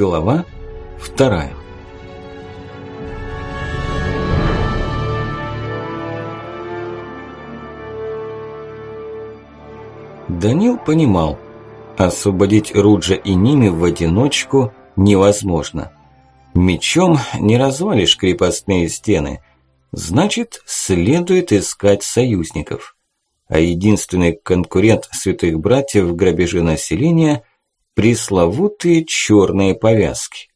Глава вторая. Данил понимал, освободить Руджа и Ними в одиночку невозможно. Мечом не развалишь крепостные стены, значит, следует искать союзников. А единственный конкурент святых братьев в грабеже населения – пресловутые черные повязки.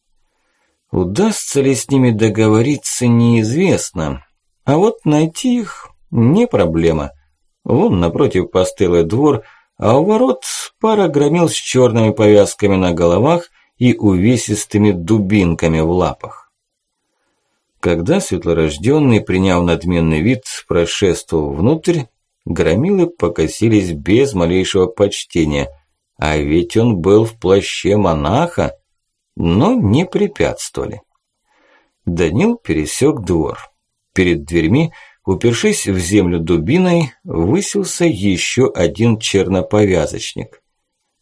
Удастся ли с ними договориться, неизвестно. А вот найти их не проблема. Вон напротив постылый двор – а у ворот пара громил с черными повязками на головах и увесистыми дубинками в лапах. Когда светлорожденный, приняв надменный вид, прошествовал внутрь, громилы покосились без малейшего почтения, а ведь он был в плаще монаха, но не препятствовали. Данил пересек двор. Перед дверьми Упершись в землю дубиной, высился еще один черноповязочник.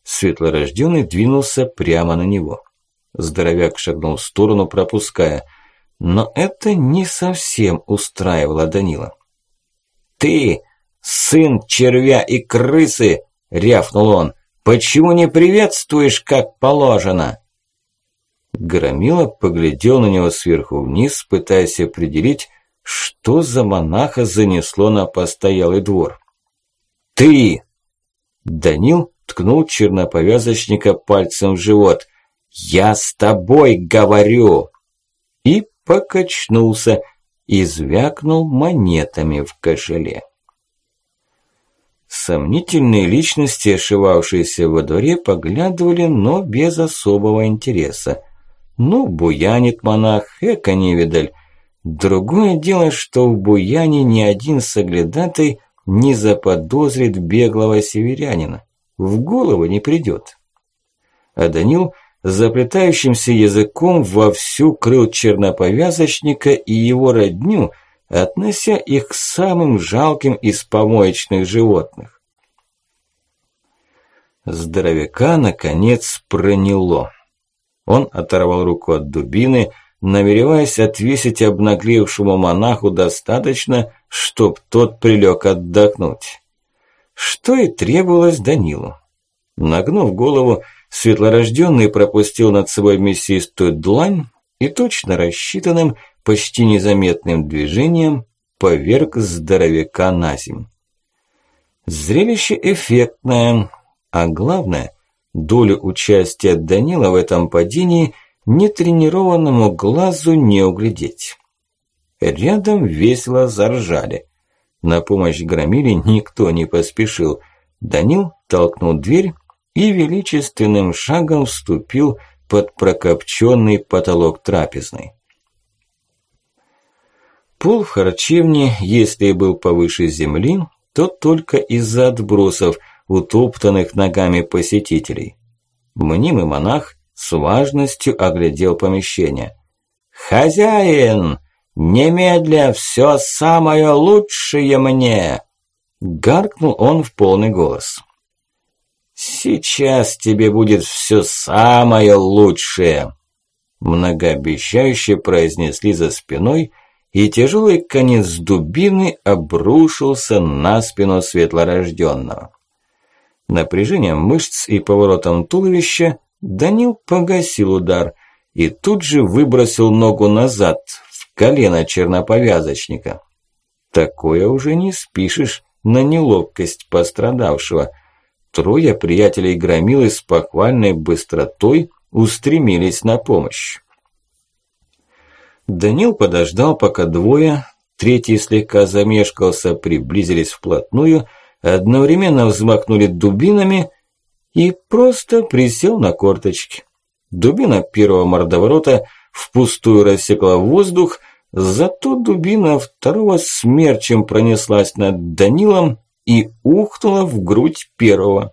Светлорожденный двинулся прямо на него. Здоровяк шагнул в сторону, пропуская. Но это не совсем устраивало Данила. «Ты, сын червя и крысы!» – рявкнул он. «Почему не приветствуешь, как положено?» Громила поглядел на него сверху вниз, пытаясь определить, что за монаха занесло на постоялый двор? «Ты!» Данил ткнул черноповязочника пальцем в живот. «Я с тобой говорю!» И покачнулся, и звякнул монетами в кошеле. Сомнительные личности, ошивавшиеся во дворе, поглядывали, но без особого интереса. Ну, буянит монах, эко невидаль, Другое дело, что в Буяне ни один соглядатай не заподозрит беглого северянина. В голову не придет. А Данил заплетающимся языком вовсю крыл черноповязочника и его родню, относя их к самым жалким из помоечных животных. Здоровяка, наконец, проняло. Он оторвал руку от дубины, намереваясь отвесить обнаглевшему монаху достаточно, чтоб тот прилег отдохнуть. Что и требовалось Данилу. Нагнув голову, светлорожденный пропустил над собой мясистую длань и точно рассчитанным, почти незаметным движением поверг здоровяка на земь. Зрелище эффектное, а главное, долю участия Данила в этом падении – нетренированному глазу не углядеть. Рядом весело заржали. На помощь громиле никто не поспешил. Данил толкнул дверь и величественным шагом вступил под прокопченный потолок трапезной. Пол в харчевне, если и был повыше земли, то только из-за отбросов, утоптанных ногами посетителей. Мнимый монах с важностью оглядел помещение. «Хозяин, немедля все самое лучшее мне!» Гаркнул он в полный голос. «Сейчас тебе будет все самое лучшее!» Многообещающе произнесли за спиной, и тяжелый конец дубины обрушился на спину светлорожденного. Напряжением мышц и поворотом туловища Данил погасил удар и тут же выбросил ногу назад, в колено черноповязочника. Такое уже не спишешь на неловкость пострадавшего. Трое приятелей громилы с похвальной быстротой устремились на помощь. Данил подождал, пока двое, третий слегка замешкался, приблизились вплотную, одновременно взмахнули дубинами – и просто присел на корточки. Дубина первого мордоворота впустую рассекла воздух, зато дубина второго смерчем пронеслась над Данилом и ухнула в грудь первого.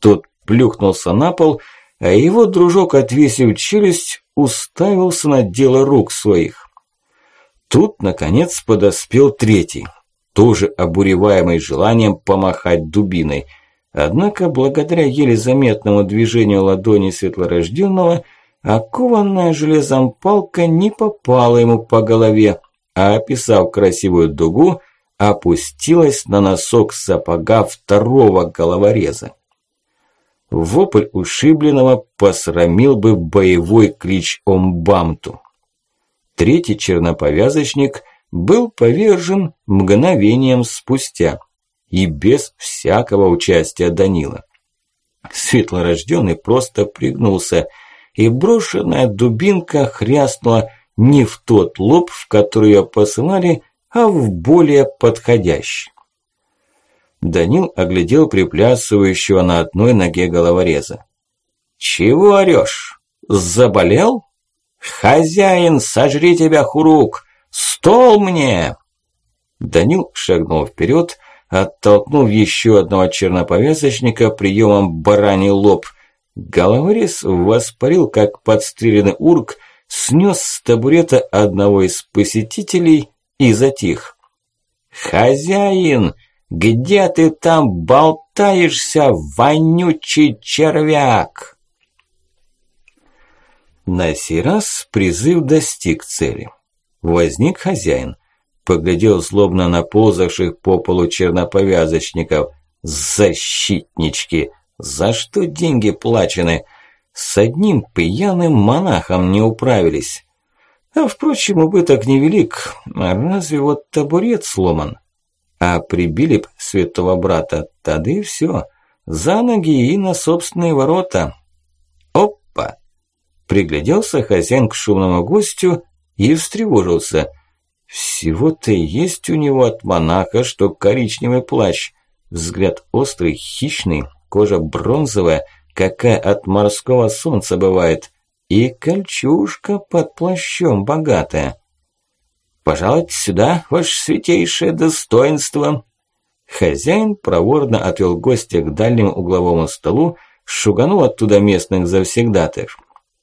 Тот плюхнулся на пол, а его дружок, отвесив челюсть, уставился на дело рук своих. Тут, наконец, подоспел третий, тоже обуреваемый желанием помахать дубиной – Однако, благодаря еле заметному движению ладони светлорожденного, окованная железом палка не попала ему по голове, а описав красивую дугу, опустилась на носок сапога второго головореза. Вопль ушибленного посрамил бы боевой клич Омбамту. Третий черноповязочник был повержен мгновением спустя и без всякого участия Данила. Светлорожденный просто пригнулся, и брошенная дубинка хряснула не в тот лоб, в который ее посылали, а в более подходящий. Данил оглядел приплясывающего на одной ноге головореза. «Чего орёшь? Заболел? Хозяин, сожри тебя, хурук! Стол мне!» Данил шагнул вперед, оттолкнув еще одного черноповязочника приемом бараний лоб. Головорез воспарил, как подстреленный урк, снес с табурета одного из посетителей и затих. «Хозяин!» Где ты там болтаешься, вонючий червяк? На сей раз призыв достиг цели. Возник хозяин, поглядел злобно на ползавших по полу черноповязочников. Защитнички! За что деньги плачены? С одним пьяным монахом не управились. А впрочем, убыток невелик. Разве вот табурет сломан? А прибили б святого брата, тогда и все. За ноги и на собственные ворота. Опа! Пригляделся хозяин к шумному гостю и встревожился. Всего-то есть у него от монаха, что коричневый плащ. Взгляд острый, хищный, кожа бронзовая, какая от морского солнца бывает. И кольчужка под плащом богатая. «Пожалуйте сюда, ваше святейшее достоинство!» Хозяин проворно отвел гостя к дальнему угловому столу, шуганул оттуда местных завсегдатаев.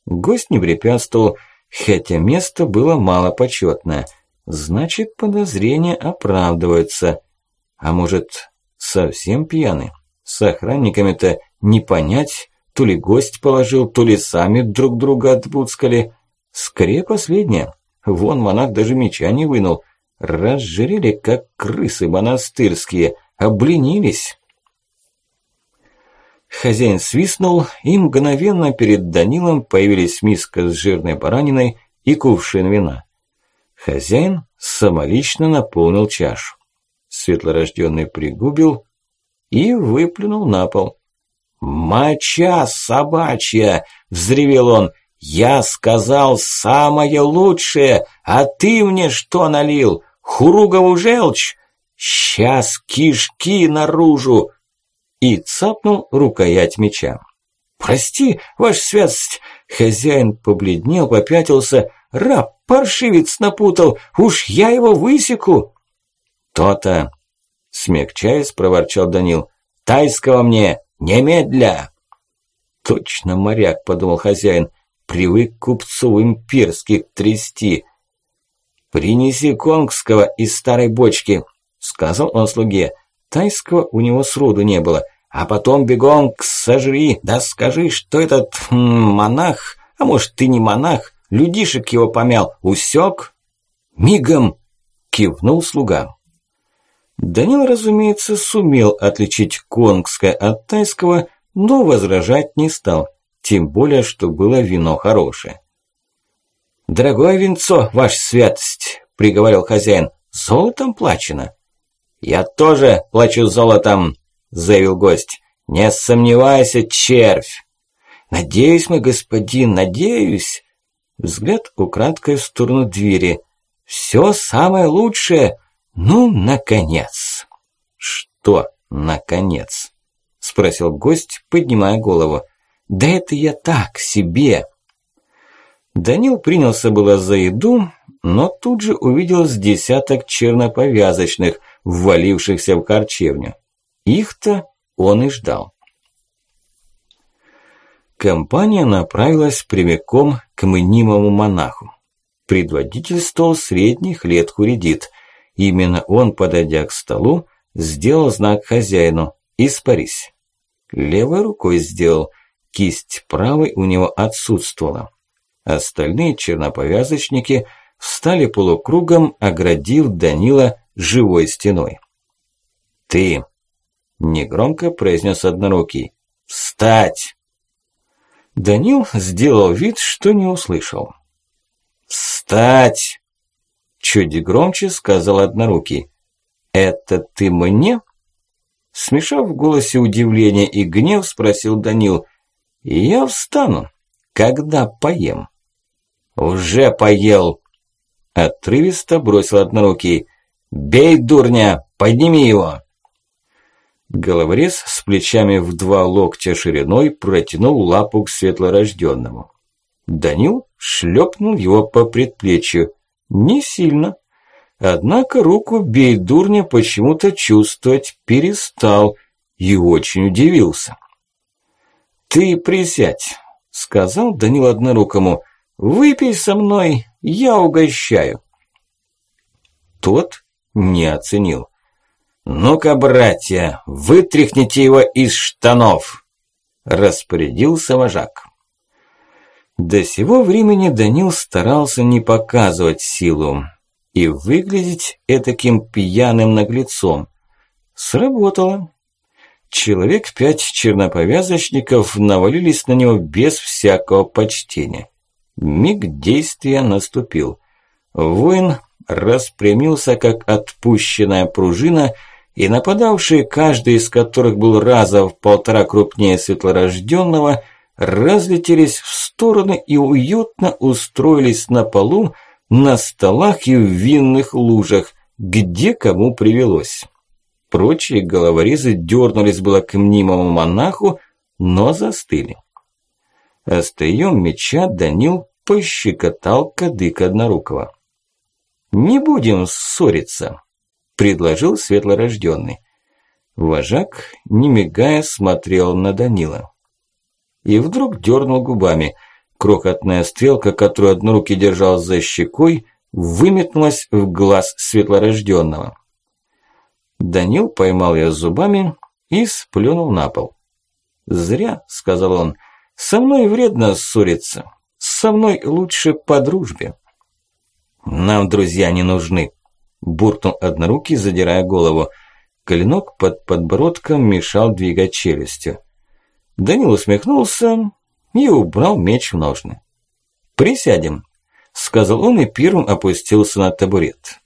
Гость не препятствовал, хотя место было малопочетное. Значит, подозрения оправдываются. А может, совсем пьяны? С охранниками-то не понять, то ли гость положил, то ли сами друг друга отбудскали. Скорее последнее. Вон монах даже меча не вынул. Разжирели, как крысы монастырские, обленились. Хозяин свистнул, и мгновенно перед Данилом появились миска с жирной бараниной и кувшин вина. Хозяин самолично наполнил чашу. Светлорожденный пригубил и выплюнул на пол. «Моча собачья!» – взревел он – «Я сказал самое лучшее, а ты мне что налил? Хуругову желчь? Сейчас кишки наружу!» И цапнул рукоять меча. «Прости, ваша святость!» Хозяин побледнел, попятился. «Раб, паршивец напутал! Уж я его высеку!» «То-то!» Смягчаясь, проворчал Данил. «Тайского мне! Немедля!» «Точно моряк!» – подумал хозяин привык купцов имперских трясти. «Принеси конгского из старой бочки», – сказал он слуге. Тайского у него сроду не было. «А потом бегом к сожри, да скажи, что этот хм, монах, а может ты не монах, людишек его помял, усек?» «Мигом!» – кивнул слуга. Данил, разумеется, сумел отличить конгское от тайского, но возражать не стал тем более, что было вино хорошее. «Дорогое винцо, ваша святость», – приговорил хозяин, – «золотом плачено». «Я тоже плачу золотом», – заявил гость. «Не сомневайся, червь». «Надеюсь, мой господин, надеюсь». Взгляд украдкой в сторону двери. «Все самое лучшее. Ну, наконец». «Что, наконец?» – спросил гость, поднимая голову. Да это я так, себе. Данил принялся было за еду, но тут же увидел с десяток черноповязочных, ввалившихся в харчевню. Их-то он и ждал. Компания направилась прямиком к мнимому монаху. Предводительствовал средних лет Хуридит. Именно он, подойдя к столу, сделал знак хозяину «Испарись». Левой рукой сделал – Кисть правой у него отсутствовала. Остальные черноповязочники встали полукругом, оградив Данила живой стеной. «Ты!» – негромко произнес однорукий. «Встать!» Данил сделал вид, что не услышал. «Встать!» – чуть громче сказал однорукий. «Это ты мне?» Смешав в голосе удивление и гнев, спросил Данил. «Я встану, когда поем». «Уже поел!» Отрывисто бросил однорукий. «Бей, дурня! Подними его!» Головорез с плечами в два локтя шириной протянул лапу к светлорожденному. Данил шлепнул его по предплечью. Не сильно. Однако руку бей дурня почему-то чувствовать перестал и очень удивился. «Ты присядь», – сказал Данил однорукому. «Выпей со мной, я угощаю». Тот не оценил. «Ну-ка, братья, вытряхните его из штанов!» Распорядился вожак. До сего времени Данил старался не показывать силу и выглядеть этаким пьяным наглецом. Сработало. Человек пять черноповязочников навалились на него без всякого почтения. Миг действия наступил. Воин распрямился, как отпущенная пружина, и нападавшие, каждый из которых был раза в полтора крупнее светлорожденного, разлетелись в стороны и уютно устроились на полу, на столах и в винных лужах, где кому привелось. Прочие головорезы дернулись было к мнимому монаху, но застыли. Острием меча Данил пощекотал кадык однорукого. «Не будем ссориться», – предложил светлорожденный. Вожак, не мигая, смотрел на Данила. И вдруг дернул губами. Крохотная стрелка, которую однорукий держал за щекой, выметнулась в глаз светлорожденного. Данил поймал ее зубами и сплюнул на пол. «Зря», – сказал он, – «со мной вредно ссориться, со мной лучше по дружбе». «Нам друзья не нужны», – буркнул однорукий, задирая голову. Клинок под подбородком мешал двигать челюстью. Данил усмехнулся и убрал меч в ножны. «Присядем», – сказал он и первым опустился на табурет.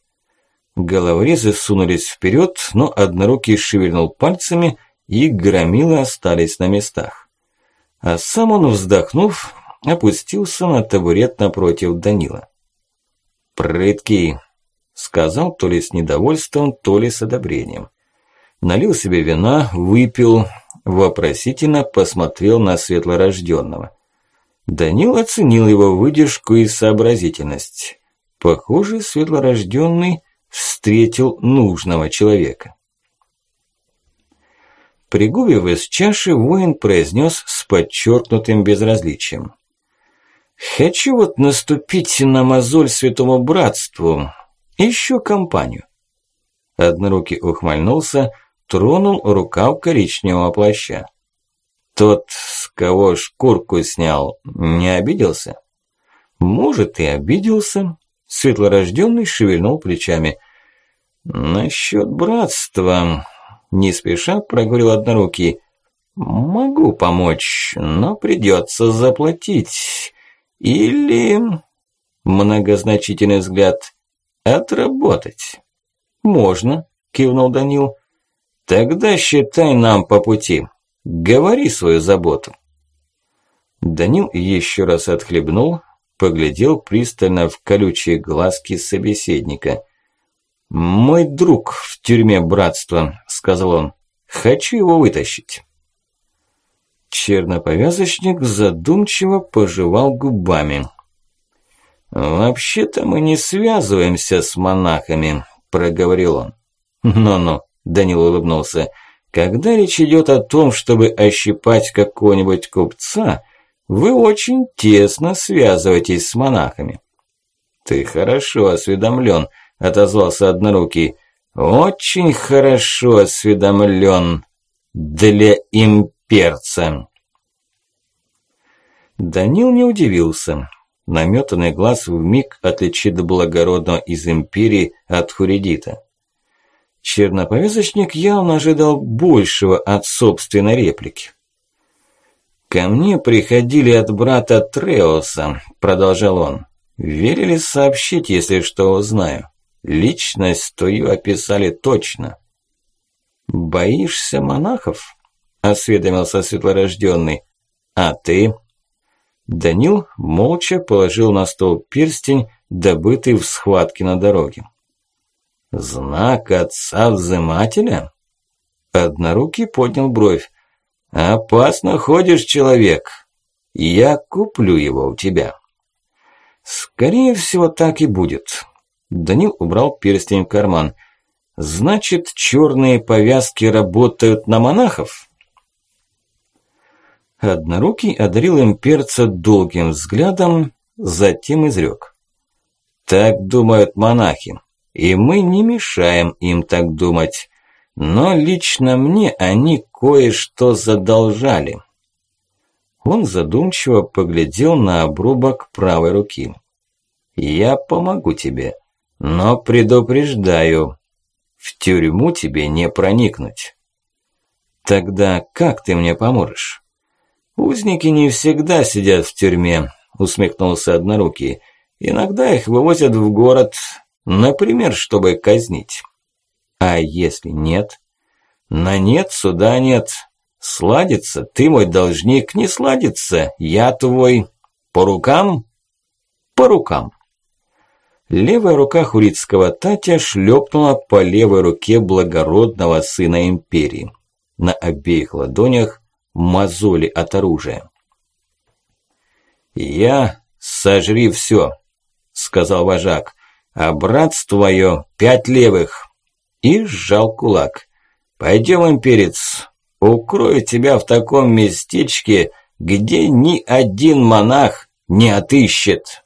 Головорезы сунулись вперед, но однорукий шевельнул пальцами, и громилы остались на местах. А сам он, вздохнув, опустился на табурет напротив Данила. «Прыткий», – сказал то ли с недовольством, то ли с одобрением. Налил себе вина, выпил, вопросительно посмотрел на светлорожденного. Данил оценил его выдержку и сообразительность. Похоже, светлорожденный встретил нужного человека. Пригубив из чаши, воин произнес с подчеркнутым безразличием. Хочу вот наступить на мозоль святому братству. Ищу компанию. Однорукий ухмыльнулся, тронул рукав коричневого плаща. Тот, с кого шкурку снял, не обиделся? Может, и обиделся. Светлорожденный шевельнул плечами. Насчет братства, не спеша проговорил однорукий. Могу помочь, но придется заплатить. Или, многозначительный взгляд, отработать. Можно, кивнул Данил. Тогда считай нам по пути. Говори свою заботу. Данил еще раз отхлебнул, поглядел пристально в колючие глазки собеседника. «Мой друг в тюрьме братства», – сказал он. «Хочу его вытащить». Черноповязочник задумчиво пожевал губами. «Вообще-то мы не связываемся с монахами», – проговорил он. «Ну-ну», – Данил улыбнулся, – «когда речь идет о том, чтобы ощипать какого-нибудь купца, вы очень тесно связываетесь с монахами». «Ты хорошо осведомлен», – отозвался однорукий. «Очень хорошо осведомлен для имперца». Данил не удивился. наметанный глаз вмиг отличит благородного из империи от Хуридита. Черноповязочник явно ожидал большего от собственной реплики. «Ко мне приходили от брата Треоса», – продолжал он. «Велели сообщить, если что узнаю. Личность твою описали точно». «Боишься монахов?» – осведомился светлорожденный. «А ты?» Данил молча положил на стол перстень, добытый в схватке на дороге. «Знак отца-взымателя?» Однорукий поднял бровь. «Опасно ходишь, человек. Я куплю его у тебя». «Скорее всего, так и будет». Данил убрал перстень в карман. «Значит, черные повязки работают на монахов?» Однорукий одарил имперца долгим взглядом, затем изрек. «Так думают монахи, и мы не мешаем им так думать. Но лично мне они кое-что задолжали». Он задумчиво поглядел на обрубок правой руки. «Я помогу тебе, но предупреждаю, в тюрьму тебе не проникнуть». «Тогда как ты мне поможешь?» «Узники не всегда сидят в тюрьме», – усмехнулся Однорукий. «Иногда их вывозят в город, например, чтобы казнить». «А если нет?» «На нет суда нет. Сладится, ты мой должник, не сладится, я твой. По рукам?» «По рукам». Левая рука хурицкого Татя шлепнула по левой руке благородного сына империи. На обеих ладонях мозоли от оружия. «Я сожри все», – сказал вожак, – «а братство твое пять левых». И сжал кулак. «Пойдем, имперец, укрою тебя в таком местечке, где ни один монах не отыщет».